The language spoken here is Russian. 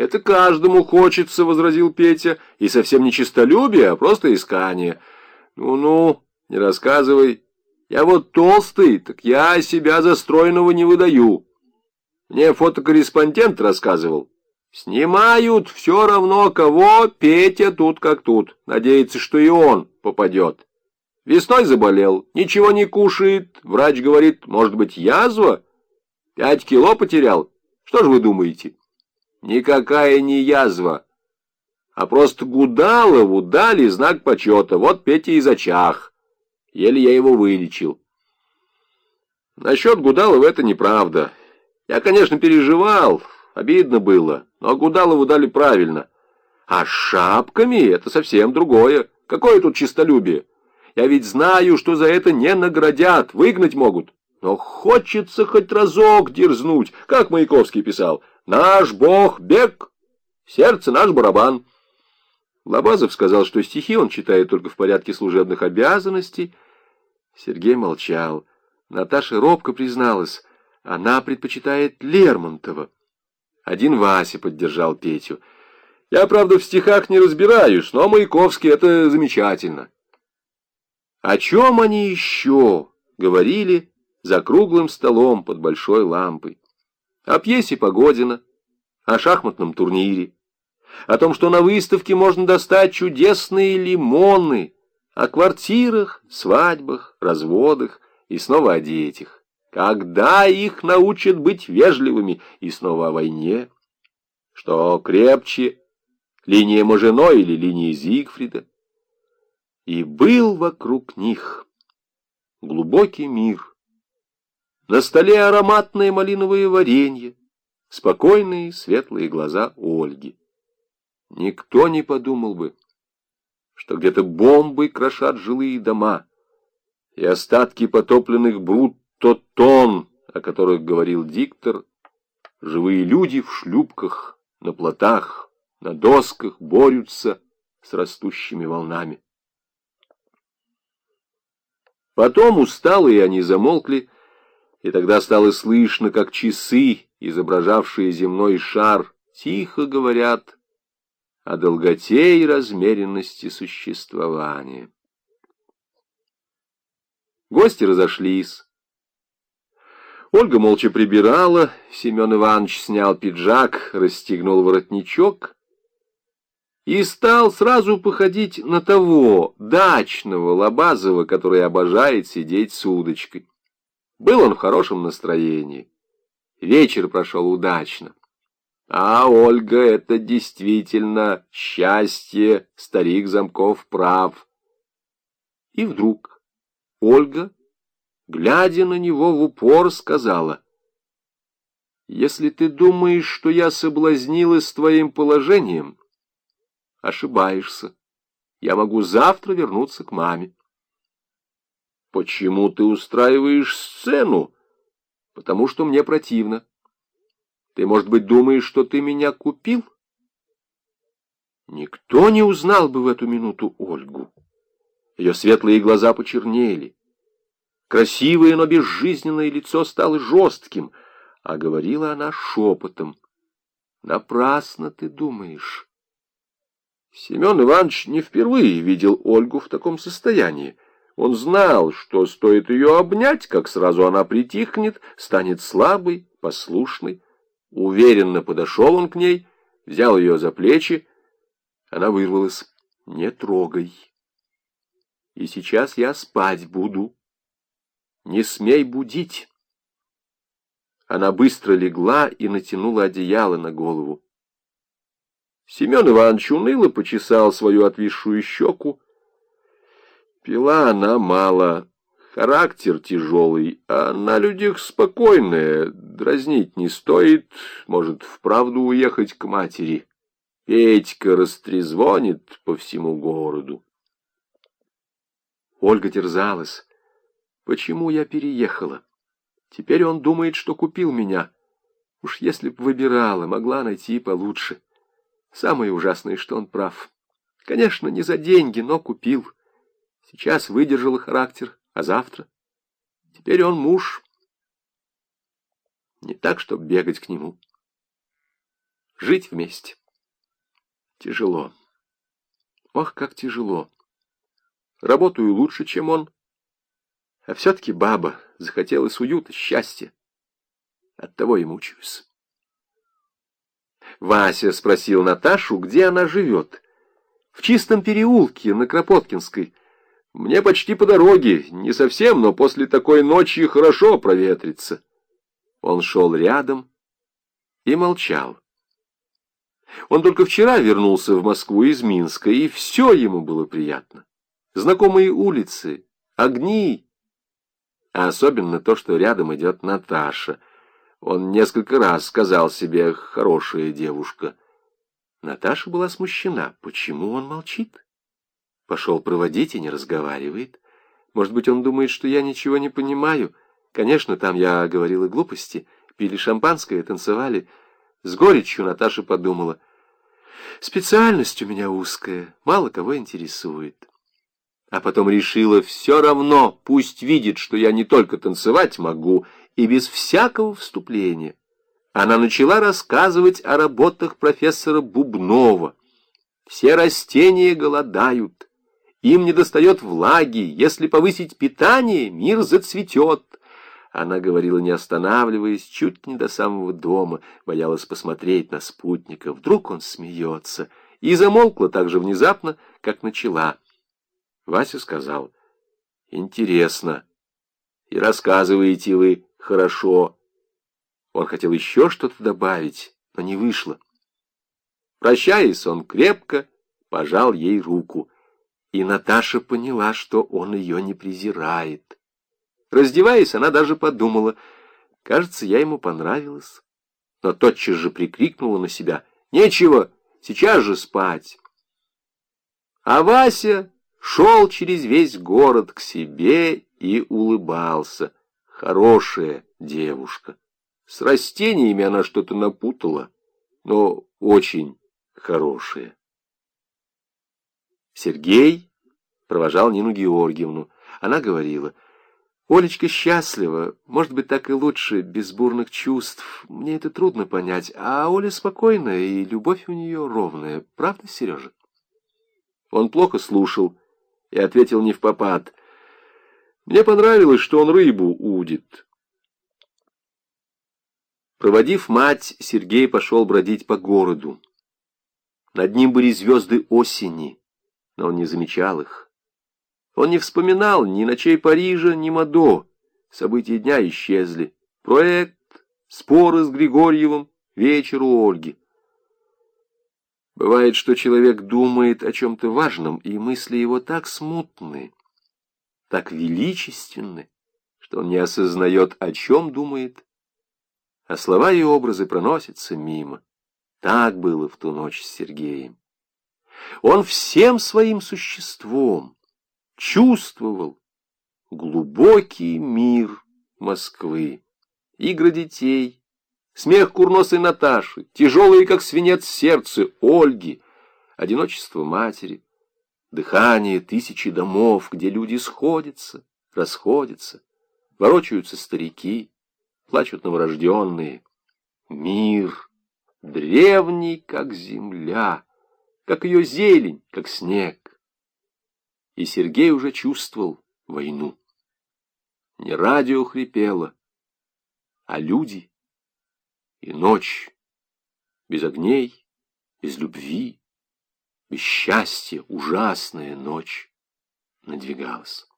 Это каждому хочется, — возразил Петя, — и совсем не честолюбие, а просто искание. Ну-ну, не рассказывай. Я вот толстый, так я себя застроенного не выдаю. Мне фотокорреспондент рассказывал. Снимают все равно кого, Петя тут как тут. Надеется, что и он попадет. Весной заболел, ничего не кушает. Врач говорит, может быть, язва? Пять кило потерял. Что же вы думаете? Никакая не язва, а просто Гудалову дали знак почета. Вот Петя и зачах. Еле я его вылечил. Насчет Гудалова это неправда. Я, конечно, переживал, обидно было, но Гудалову дали правильно. А с шапками это совсем другое. Какое тут чистолюбие? Я ведь знаю, что за это не наградят, выгнать могут. Но хочется хоть разок дерзнуть, как Маяковский писал. Наш бог — бег, сердце наш барабан. Лобазов сказал, что стихи он читает только в порядке служебных обязанностей. Сергей молчал. Наташа робко призналась, она предпочитает Лермонтова. Один Вася поддержал Петю. Я, правда, в стихах не разбираюсь, но Маяковский — это замечательно. О чем они еще говорили за круглым столом под большой лампой? О пьесе Погодина, о шахматном турнире, о том, что на выставке можно достать чудесные лимоны, о квартирах, свадьбах, разводах и снова о детях. Когда их научат быть вежливыми и снова о войне? Что крепче, линия Мажино или линия Зигфрида? И был вокруг них глубокий мир, на столе ароматное малиновое варенье, спокойные светлые глаза Ольги. Никто не подумал бы, что где-то бомбы крошат жилые дома, и остатки потопленных брутто тон, о которых говорил диктор, живые люди в шлюпках, на плотах, на досках борются с растущими волнами. Потом усталые они замолкли, и тогда стало слышно, как часы, изображавшие земной шар, тихо говорят о долготе и размеренности существования. Гости разошлись. Ольга молча прибирала, Семен Иванович снял пиджак, расстегнул воротничок и стал сразу походить на того дачного Лобазова, который обожает сидеть с удочкой. Был он в хорошем настроении. Вечер прошел удачно. А Ольга — это действительно счастье, старик Замков прав. И вдруг Ольга, глядя на него в упор, сказала, «Если ты думаешь, что я соблазнилась твоим положением, ошибаешься. Я могу завтра вернуться к маме». Почему ты устраиваешь сцену? Потому что мне противно. Ты, может быть, думаешь, что ты меня купил? Никто не узнал бы в эту минуту Ольгу. Ее светлые глаза почернели. Красивое, но безжизненное лицо стало жестким, а говорила она шепотом. Напрасно ты думаешь. Семен Иванович не впервые видел Ольгу в таком состоянии. Он знал, что стоит ее обнять, как сразу она притихнет, станет слабой, послушной. Уверенно подошел он к ней, взял ее за плечи. Она вырвалась. «Не трогай. И сейчас я спать буду. Не смей будить». Она быстро легла и натянула одеяло на голову. Семен Иванович уныло почесал свою отвисшую щеку, Пила она мало, характер тяжелый, а на людях спокойная, дразнить не стоит, может, вправду уехать к матери. Петька растрезвонит по всему городу. Ольга терзалась. Почему я переехала? Теперь он думает, что купил меня. Уж если б выбирала, могла найти получше. Самое ужасное, что он прав. Конечно, не за деньги, но купил. Сейчас выдержала характер, а завтра? Теперь он муж. Не так, чтобы бегать к нему. жить вместе. Тяжело. Ох, как тяжело. Работаю лучше, чем он. А все-таки баба захотелось уюта, счастья. Оттого и мучаюсь. Вася спросил Наташу, где она живет. В чистом переулке на Кропоткинской. Мне почти по дороге, не совсем, но после такой ночи хорошо проветриться. Он шел рядом и молчал. Он только вчера вернулся в Москву из Минска, и все ему было приятно. Знакомые улицы, огни, а особенно то, что рядом идет Наташа. Он несколько раз сказал себе «хорошая девушка». Наташа была смущена. Почему он молчит? Пошел проводить и не разговаривает. Может быть, он думает, что я ничего не понимаю. Конечно, там я говорила глупости, пили шампанское, танцевали. С горечью Наташа подумала. Специальность у меня узкая, мало кого интересует. А потом решила, все равно, пусть видит, что я не только танцевать могу, и без всякого вступления. Она начала рассказывать о работах профессора Бубнова. Все растения голодают, им недостает влаги, если повысить питание, мир зацветет. Она говорила, не останавливаясь, чуть не до самого дома, боялась посмотреть на спутника. Вдруг он смеется. И замолкла так же внезапно, как начала. Вася сказал, «Интересно. И рассказываете вы хорошо». Он хотел еще что-то добавить, но не вышло. Прощаясь, он крепко пожал ей руку. И Наташа поняла, что он ее не презирает. Раздеваясь, она даже подумала, кажется, я ему понравилась. Но тотчас же прикрикнула на себя, «Нечего, сейчас же спать!» А Вася шел через весь город к себе и улыбался. Хорошая девушка. С растениями она что-то напутала, но очень хорошая. Сергей провожал Нину Георгиевну. Она говорила, «Олечка счастлива, может быть, так и лучше, без бурных чувств. Мне это трудно понять, а Оля спокойная, и любовь у нее ровная. Правда, Сережа?» Он плохо слушал и ответил не в попад. «Мне понравилось, что он рыбу удит». Проводив мать, Сергей пошел бродить по городу. Над ним были звезды осени, но он не замечал их. Он не вспоминал ни ночей Парижа, ни Мадо. События дня исчезли. Проект, споры с Григорьевым, вечер у Ольги. Бывает, что человек думает о чем-то важном, и мысли его так смутны, так величественны, что он не осознает, о чем думает, а слова и образы проносятся мимо. Так было в ту ночь с Сергеем. Он всем своим существом чувствовал глубокий мир Москвы, игры детей, смех курносой Наташи, тяжелые, как свинец, сердце Ольги, одиночество матери, дыхание тысячи домов, где люди сходятся, расходятся, ворочаются старики, плачут новорожденные. Мир, древний, как земля, как ее зелень, как снег. И Сергей уже чувствовал войну. Не радио хрипело, а люди и ночь без огней, без любви, без счастья, ужасная ночь надвигалась.